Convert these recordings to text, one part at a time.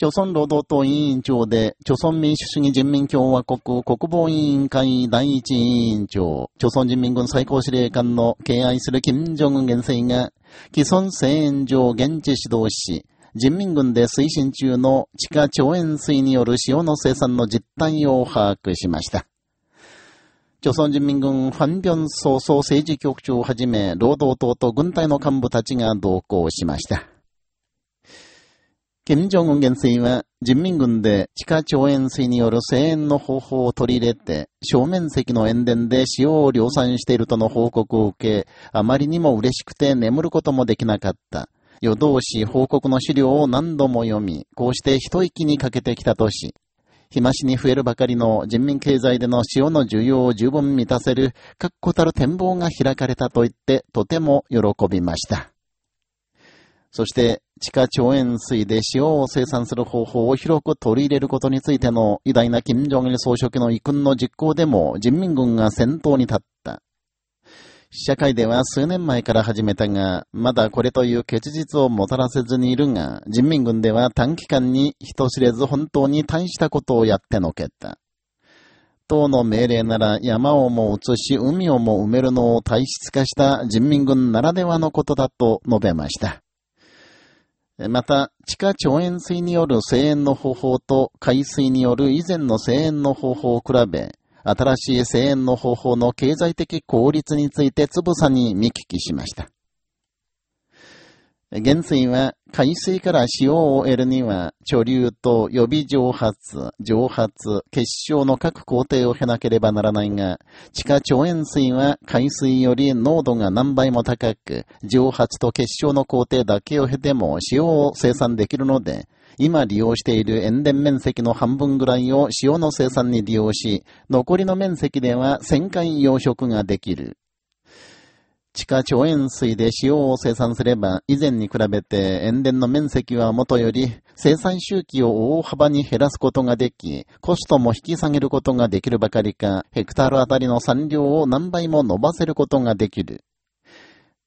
朝鮮労働党委員長で、朝鮮民主主義人民共和国国防委員会第一委員長、朝鮮人民軍最高司令官の敬愛する金正恩元帥が、既存製塩場現地指導し、人民軍で推進中の地下超塩水による塩の生産の実態を把握しました。朝鮮人民軍ファンビョン総総政治局長をはじめ、労働党と軍隊の幹部たちが同行しました。金正恩元帥は人民軍で地下超塩水による声援の方法を取り入れて、正面積の塩田で塩を量産しているとの報告を受け、あまりにも嬉しくて眠ることもできなかった。夜通し報告の資料を何度も読み、こうして一息にかけてきたとし、日増しに増えるばかりの人民経済での塩の需要を十分満たせる確固たる展望が開かれたと言って、とても喜びました。そして、地下超塩水で塩を生産する方法を広く取り入れることについての偉大な金正恩総書記の遺訓の実行でも人民軍が先頭に立った。社会では数年前から始めたが、まだこれという結実をもたらせずにいるが、人民軍では短期間に人知れず本当に大したことをやってのけた。党の命令なら山をも移し海をも埋めるのを体質化した人民軍ならではのことだと述べました。また、地下腸炎水による声援の方法と海水による以前の声援の方法を比べ、新しい声援の方法の経済的効率についてつぶさに見聞きしました。原水は海水から塩を得るには、貯留と予備蒸発、蒸発、結晶の各工程を経なければならないが、地下超塩水は海水より濃度が何倍も高く、蒸発と結晶の工程だけを経ても塩を生産できるので、今利用している塩田面積の半分ぐらいを塩の生産に利用し、残りの面積では1000回養殖ができる。地下超塩水で塩を生産すれば、以前に比べて塩田の面積はもとより、生産周期を大幅に減らすことができ、コストも引き下げることができるばかりか、ヘクタールあたりの産量を何倍も伸ばせることができる。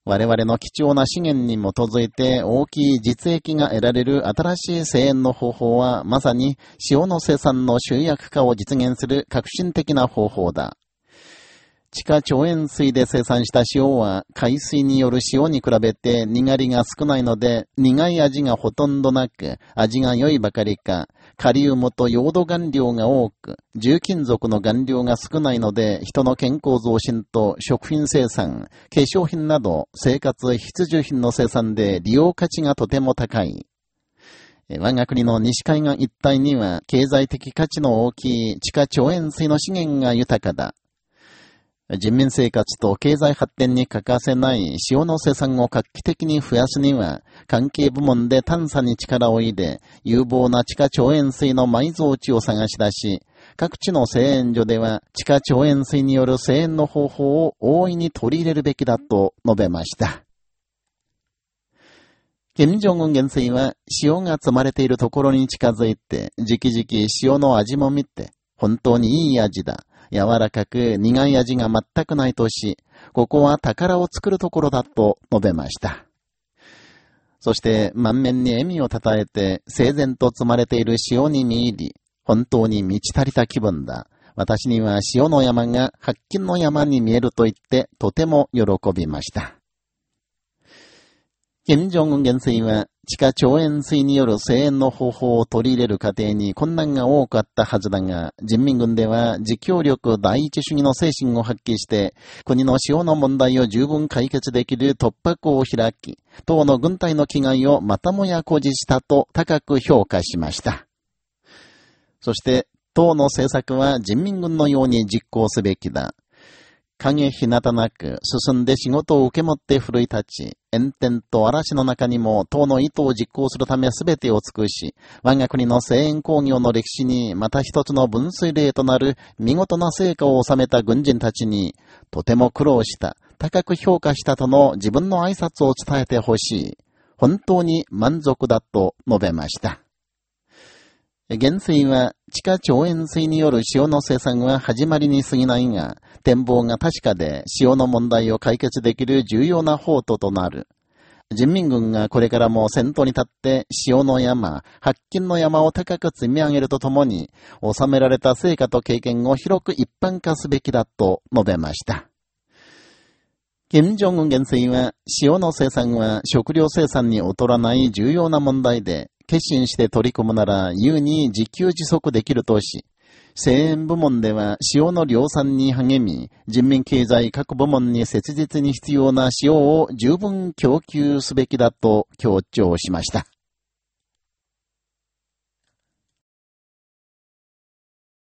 我々の貴重な資源に基づいて大きい実益が得られる新しい声援の方法は、まさに塩の生産の集約化を実現する革新的な方法だ。地下超塩水で生産した塩は海水による塩に比べて苦りが少ないので苦い味がほとんどなく味が良いばかりかカリウムとヨード含量が多く重金属の含量が少ないので人の健康増進と食品生産、化粧品など生活必需品の生産で利用価値がとても高い。我が国の西海岸一帯には経済的価値の大きい地下超塩水の資源が豊かだ。人民生活と経済発展に欠かせない塩の生産を画期的に増やすには、関係部門で探査に力を入れ、有望な地下超塩水の埋蔵地を探し出し、各地の製塩所では地下超塩水による製塩の方法を大いに取り入れるべきだと述べました。金正恩元帥は塩が積まれているところに近づいて、じきじき塩の味も見て、本当にいい味だ。柔らかく苦い味が全くないとし、ここは宝を作るところだと述べました。そして満面に笑みをたたえて、整然と積まれている潮に見入り、本当に満ち足りた気分だ。私には潮の山が白金の山に見えると言って、とても喜びました。金正恩元帥は、地下超塩水による声援の方法を取り入れる過程に困難が多かったはずだが、人民軍では自協力第一主義の精神を発揮して、国の塩の問題を十分解決できる突破口を開き、党の軍隊の気概をまたもや誇示したと高く評価しました。そして、党の政策は人民軍のように実行すべきだ。影日向なく進んで仕事を受け持って奮い立ち、炎天と嵐の中にも党の意図を実行するため全てを尽くし、我が国の声援工業の歴史にまた一つの分水嶺となる見事な成果を収めた軍人たちに、とても苦労した、高く評価したとの自分の挨拶を伝えてほしい。本当に満足だと述べました。原水は地下超塩水による塩の生産は始まりに過ぎないが、展望が確かで塩の問題を解決できる重要な法ととなる。人民軍がこれからも先頭に立って塩の山、発金の山を高く積み上げるとともに、収められた成果と経験を広く一般化すべきだと述べました。金正恩元帥は、塩の生産は食料生産に劣らない重要な問題で、決心して取り組むなら優に自給自足できるとし、製塩部門では塩の量産に励み、人民経済各部門に切実に必要な塩を十分供給すべきだと強調しました。